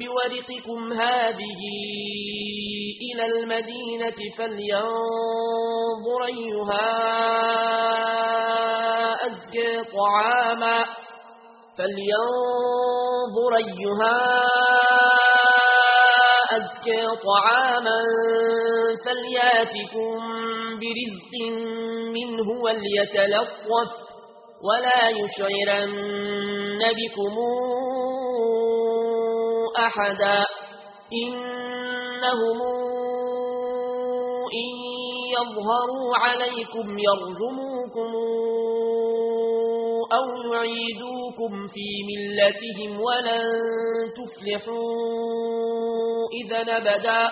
بورقكم هذه إلى المدينة فلينظر أيها أزكى طعاما فلينظر أيها أزكى طعاما فلياتكم برزق منه وليتلطف ولا يشعرن بكمون أحدا إنهم إن يظهروا عليكم يرجموكم أو يعيدوكم في ملتهم ولن تفلحوا إذا نبدا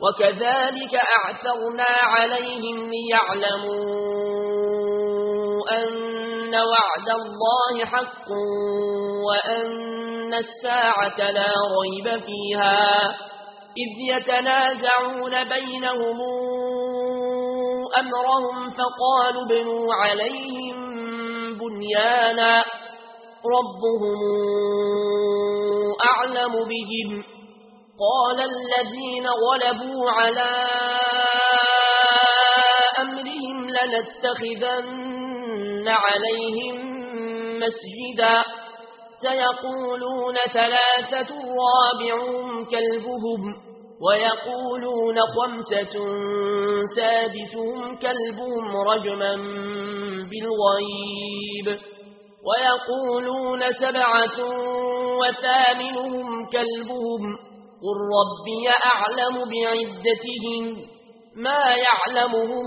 وكذلك أعثرنا عليهم ليعلموا أن ان وعد الله حق وان الساعة لا ريب فيها اذ يتنازعون بينهم امرهم فقالوا بنوا عليهم بنيانا ربهم اعلم بهم قال الذين غلبوا على امرهم لنتخذن وَلَنَجْعَلَنَّ عَلَيْهِمْ مَسْجِدًا. سَيَقُولُونَ ثَلَاثَةٌ رَابِعُهُمْ كَلْبُهُمْ وَيَقُولُونَ خَمْسَةٌ سَادِسُهُمْ كَلْبُهُمْ رَجْمًا بِالْغَيْبِ. وَيَقُولُونَ سَبْعَةٌ وَثَامِنُهُمْ كَلْبُهُمْ قُلْ رَبِّي أَعْلَمُ بِعِدَّتِهِمْ مَا يَعْلَمُهُمْ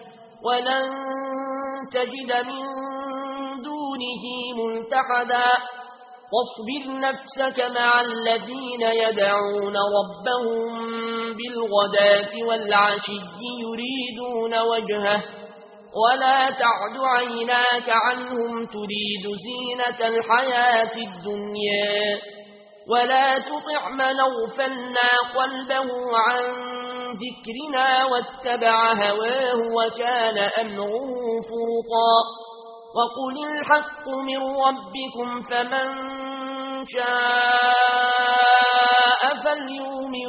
ولن تجد من دونه ملتحدا. واصبر نفسك مع الذين يدعون ربهم بالغداة والعشي يريدون وجهه. ولا تعد عيناك عنهم تريد زينة الحياة الدنيا. ولا تطع من أغفلنا قلبه عنه ذكرنا واتبع هواه وكان أمره فرطا وقل الحق من ربكم فمن شاء فليؤمن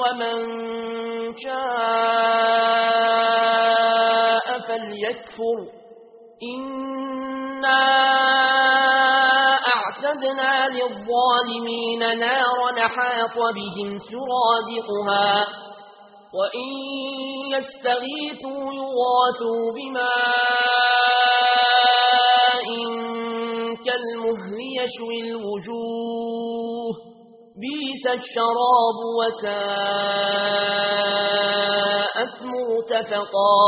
ومن شاء فليكفر إنا أعتدنا للظالمين نارا حاط بهم سرادقها وإن يستغيثوا يغاثوا بماء كالمهل يشوي الوجوه بيس الشراب وساءت مرتفقا